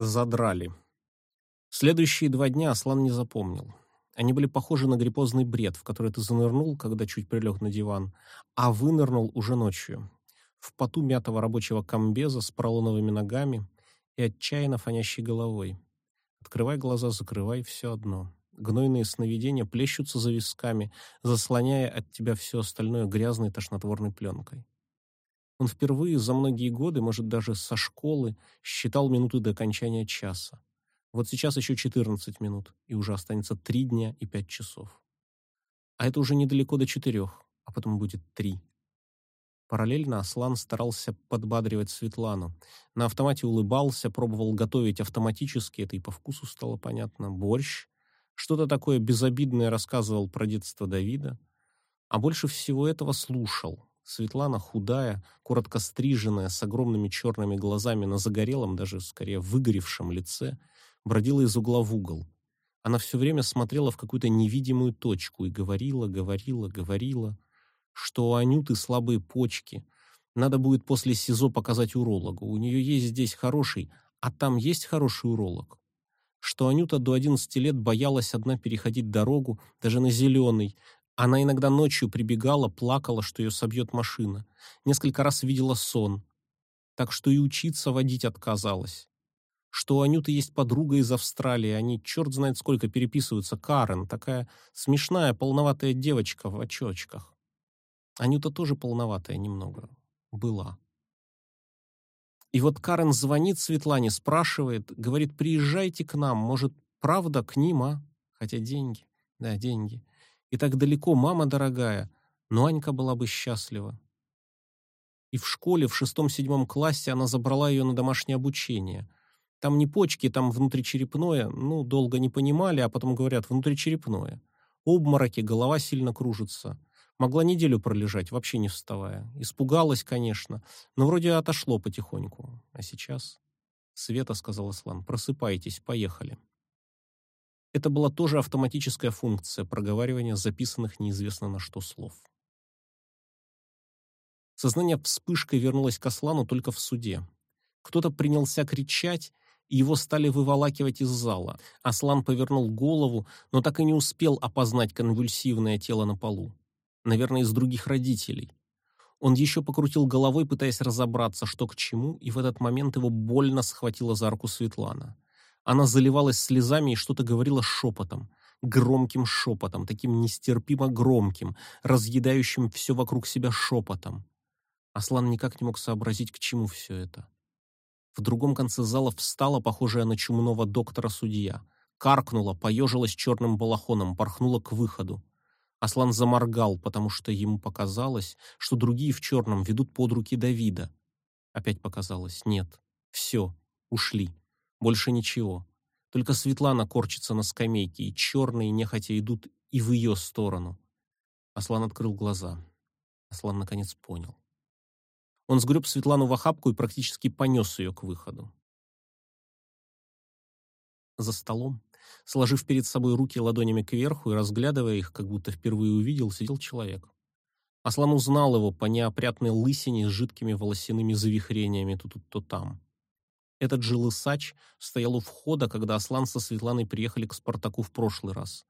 Задрали. Следующие два дня Аслан не запомнил. Они были похожи на гриппозный бред, в который ты занырнул, когда чуть прилег на диван, а вынырнул уже ночью. В поту мятого рабочего комбеза с поролоновыми ногами и отчаянно фонящей головой. Открывай глаза, закрывай, все одно. Гнойные сновидения плещутся за висками, заслоняя от тебя все остальное грязной тошнотворной пленкой. Он впервые за многие годы, может, даже со школы, считал минуты до окончания часа. Вот сейчас еще 14 минут, и уже останется 3 дня и 5 часов. А это уже недалеко до 4, а потом будет 3. Параллельно Аслан старался подбадривать Светлану. На автомате улыбался, пробовал готовить автоматически, это и по вкусу стало понятно, борщ. Что-то такое безобидное рассказывал про детство Давида. А больше всего этого слушал, Светлана худая, коротко стриженная, с огромными черными глазами на загорелом, даже скорее выгоревшем лице, бродила из угла в угол. Она все время смотрела в какую-то невидимую точку и говорила, говорила, говорила, что у Анюты слабые почки. Надо будет после СИЗО показать урологу. У нее есть здесь хороший, а там есть хороший уролог. Что Анюта до 11 лет боялась одна переходить дорогу, даже на зеленый, она иногда ночью прибегала, плакала, что ее собьет машина. Несколько раз видела сон. Так что и учиться водить отказалась. Что у Анюты есть подруга из Австралии, они черт знает сколько переписываются. Карен, такая смешная, полноватая девочка в очочках. Анюта тоже полноватая немного. Была. И вот Карен звонит Светлане, спрашивает, говорит, приезжайте к нам, может, правда к ним, а? Хотя деньги, да, деньги. И так далеко, мама дорогая. Но Анька была бы счастлива. И в школе в шестом-седьмом классе она забрала ее на домашнее обучение. Там не почки, там внутричерепное. Ну, долго не понимали, а потом говорят внутричерепное. Обмороки, голова сильно кружится. Могла неделю пролежать, вообще не вставая. Испугалась, конечно, но вроде отошло потихоньку. А сейчас... Света, сказал Ислам, просыпайтесь, поехали. Это была тоже автоматическая функция проговаривания записанных неизвестно на что слов. Сознание вспышкой вернулось к Аслану только в суде. Кто-то принялся кричать, и его стали выволакивать из зала. Аслан повернул голову, но так и не успел опознать конвульсивное тело на полу. Наверное, из других родителей. Он еще покрутил головой, пытаясь разобраться, что к чему, и в этот момент его больно схватила за руку Светлана. Она заливалась слезами и что-то говорила шепотом, громким шепотом, таким нестерпимо громким, разъедающим все вокруг себя шепотом. Аслан никак не мог сообразить, к чему все это. В другом конце зала встала, похожая на чумного доктора-судья. Каркнула, поежилась черным балахоном, порхнула к выходу. Аслан заморгал, потому что ему показалось, что другие в черном ведут под руки Давида. Опять показалось, нет, все, ушли. Больше ничего. Только Светлана корчится на скамейке, и черные нехотя идут и в ее сторону. Аслан открыл глаза. Аслан наконец понял. Он сгреб Светлану в охапку и практически понес ее к выходу. За столом, сложив перед собой руки ладонями кверху и разглядывая их, как будто впервые увидел, сидел человек. Аслан узнал его по неопрятной лысине с жидкими волосяными завихрениями тут, то там. Этот же лысач стоял у входа, когда Аслан со Светланой приехали к Спартаку в прошлый раз.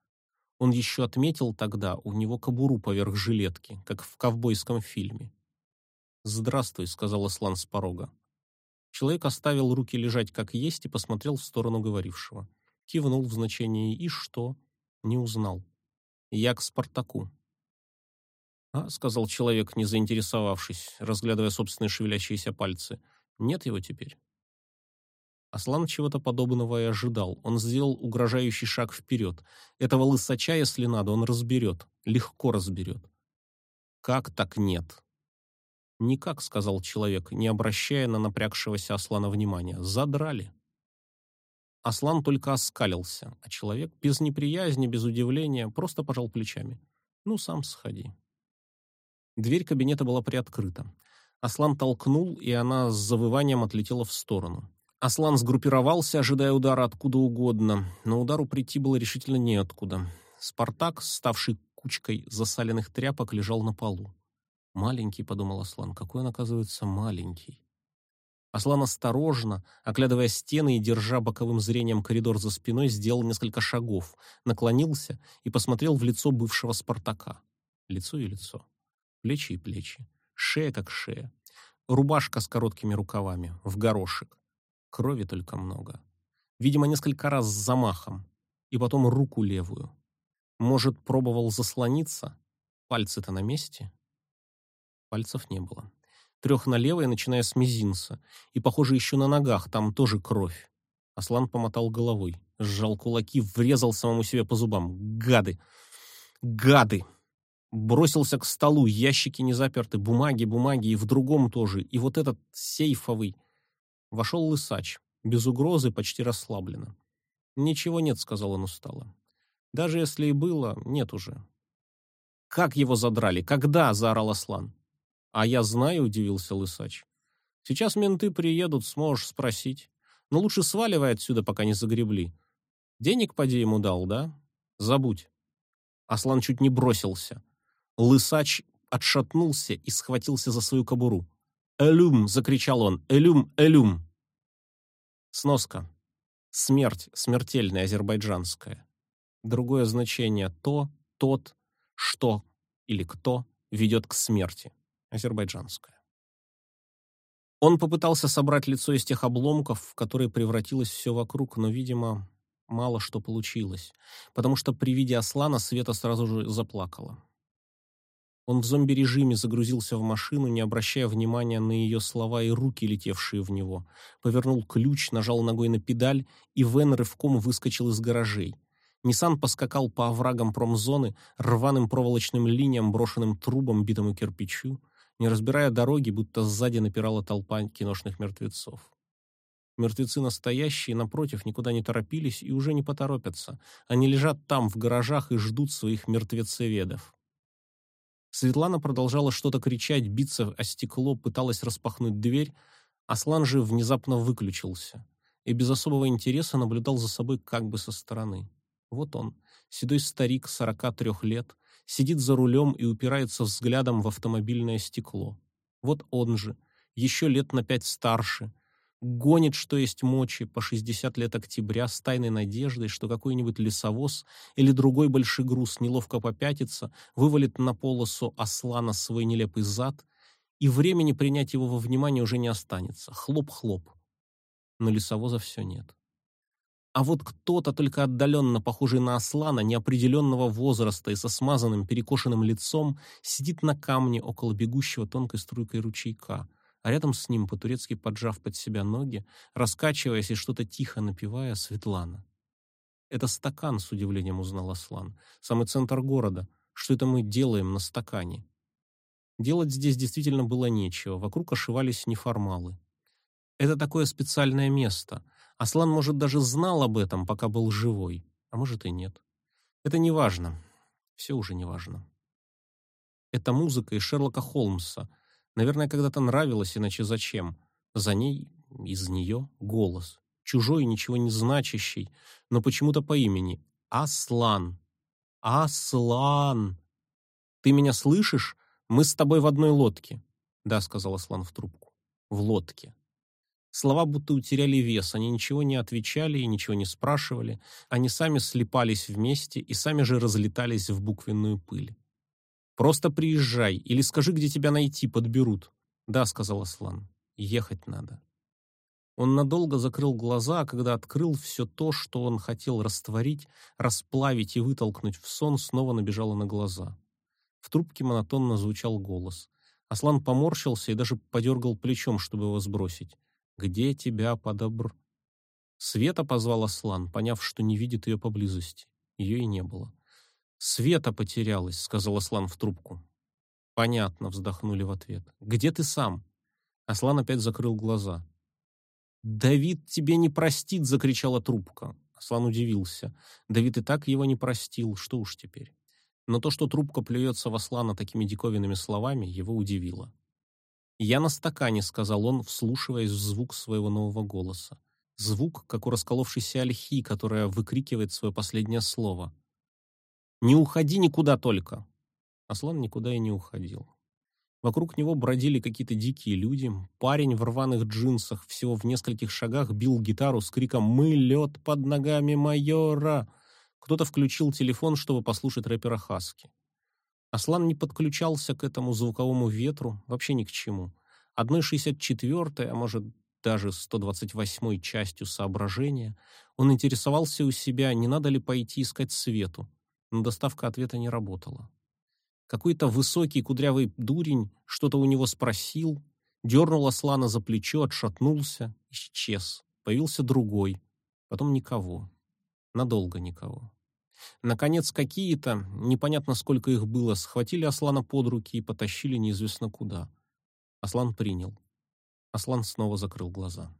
Он еще отметил тогда у него кобуру поверх жилетки, как в ковбойском фильме. «Здравствуй», — сказал Аслан с порога. Человек оставил руки лежать как есть и посмотрел в сторону говорившего. Кивнул в значении «и что?» Не узнал. «Я к Спартаку». «А», — сказал человек, не заинтересовавшись, разглядывая собственные шевелящиеся пальцы, — «нет его теперь». Аслан чего-то подобного и ожидал. Он сделал угрожающий шаг вперед. Этого лысача, если надо, он разберет. Легко разберет. «Как так нет?» «Никак», — сказал человек, не обращая на напрягшегося Аслана внимания. «Задрали». Аслан только оскалился, а человек без неприязни, без удивления просто пожал плечами. «Ну, сам сходи». Дверь кабинета была приоткрыта. Аслан толкнул, и она с завыванием отлетела в сторону. Аслан сгруппировался, ожидая удара откуда угодно, но удару прийти было решительно неоткуда. Спартак, ставший кучкой засаленных тряпок, лежал на полу. «Маленький», — подумал Аслан, — «какой он, оказывается, маленький». Аслан осторожно, оглядывая стены и держа боковым зрением коридор за спиной, сделал несколько шагов, наклонился и посмотрел в лицо бывшего Спартака. Лицо и лицо. Плечи и плечи. Шея как шея. Рубашка с короткими рукавами, в горошек. Крови только много. Видимо, несколько раз с замахом. И потом руку левую. Может, пробовал заслониться? Пальцы-то на месте? Пальцев не было трех на левой, начиная с мизинца, и, похоже, еще на ногах, там тоже кровь. Аслан помотал головой, сжал кулаки, врезал самому себе по зубам. Гады! Гады! Бросился к столу, ящики не заперты, бумаги, бумаги, и в другом тоже, и вот этот сейфовый. Вошел лысач, без угрозы, почти расслабленно. «Ничего нет», — сказал он устало. «Даже если и было, нет уже». «Как его задрали? Когда?» — заорал Аслан. «А я знаю», — удивился Лысач. «Сейчас менты приедут, сможешь спросить. Но лучше сваливай отсюда, пока не загребли. Денег поди ему дал, да? Забудь». Аслан чуть не бросился. Лысач отшатнулся и схватился за свою кобуру. «Элюм!» — закричал он. «Элюм! Элюм!» Сноска. Смерть, смертельная азербайджанская. Другое значение — то, тот, что или кто ведет к смерти азербайджанская. Он попытался собрать лицо из тех обломков, в которые превратилось все вокруг, но, видимо, мало что получилось, потому что при виде Аслана Света сразу же заплакала. Он в зомби-режиме загрузился в машину, не обращая внимания на ее слова и руки, летевшие в него. Повернул ключ, нажал ногой на педаль, и Вен рывком выскочил из гаражей. Ниссан поскакал по оврагам промзоны, рваным проволочным линиям, брошенным трубам, битому кирпичу не разбирая дороги, будто сзади напирала толпа киношных мертвецов. Мертвецы настоящие, напротив, никуда не торопились и уже не поторопятся. Они лежат там, в гаражах, и ждут своих мертвецеведов. Светлана продолжала что-то кричать, биться о стекло, пыталась распахнуть дверь. Аслан же внезапно выключился и без особого интереса наблюдал за собой как бы со стороны. Вот он, седой старик, 43 лет, сидит за рулем и упирается взглядом в автомобильное стекло. Вот он же, еще лет на пять старше, гонит, что есть мочи, по 60 лет октября, с тайной надеждой, что какой-нибудь лесовоз или другой большой груз неловко попятится, вывалит на полосу ослана свой нелепый зад, и времени принять его во внимание уже не останется. Хлоп-хлоп. Но лесовоза все нет. А вот кто-то, только отдаленно похожий на ослана, неопределенного возраста и со смазанным перекошенным лицом, сидит на камне около бегущего тонкой струйкой ручейка, а рядом с ним, по-турецки поджав под себя ноги, раскачиваясь и что-то тихо напевая, Светлана. «Это стакан», — с удивлением узнал Аслан. «Самый центр города. Что это мы делаем на стакане?» Делать здесь действительно было нечего. Вокруг ошивались неформалы. Это такое специальное место — Аслан, может, даже знал об этом, пока был живой, а может и нет. Это не важно. Все уже не важно. Это музыка из Шерлока Холмса. Наверное, когда-то нравилась, иначе зачем? За ней, из нее, голос. Чужой, ничего не значащий, но почему-то по имени. Аслан. Аслан. Ты меня слышишь? Мы с тобой в одной лодке. Да, сказал Аслан в трубку. В лодке. Слова будто утеряли вес, они ничего не отвечали и ничего не спрашивали, они сами слипались вместе и сами же разлетались в буквенную пыль. «Просто приезжай или скажи, где тебя найти, подберут». «Да», — сказал Аслан, — «ехать надо». Он надолго закрыл глаза, а когда открыл все то, что он хотел растворить, расплавить и вытолкнуть в сон, снова набежало на глаза. В трубке монотонно звучал голос. Аслан поморщился и даже подергал плечом, чтобы его сбросить. Где тебя подобр...» Света позвал Аслан, поняв, что не видит ее поблизости. Ее и не было. «Света потерялась», — сказал Аслан в трубку. «Понятно», — вздохнули в ответ. «Где ты сам?» Аслан опять закрыл глаза. «Давид тебе не простит!» — закричала трубка. Аслан удивился. Давид и так его не простил, что уж теперь. Но то, что трубка плюется в Аслана такими диковинными словами, его удивило. «Я на стакане», — сказал он, вслушиваясь в звук своего нового голоса. Звук, как у расколовшейся ольхи, которая выкрикивает свое последнее слово. «Не уходи никуда только!» Аслан никуда и не уходил. Вокруг него бродили какие-то дикие люди. Парень в рваных джинсах всего в нескольких шагах бил гитару с криком «Мы лед под ногами майора!». Кто-то включил телефон, чтобы послушать рэпера Хаски. Аслан не подключался к этому звуковому ветру, вообще ни к чему. Одной 64-й, а может даже 128-й частью соображения, он интересовался у себя, не надо ли пойти искать свету, но доставка ответа не работала. Какой-то высокий кудрявый дурень что-то у него спросил, дернул Аслана за плечо, отшатнулся, исчез. Появился другой, потом никого. Надолго никого. Наконец какие-то, непонятно сколько их было, схватили Аслана под руки и потащили неизвестно куда. Аслан принял. Аслан снова закрыл глаза.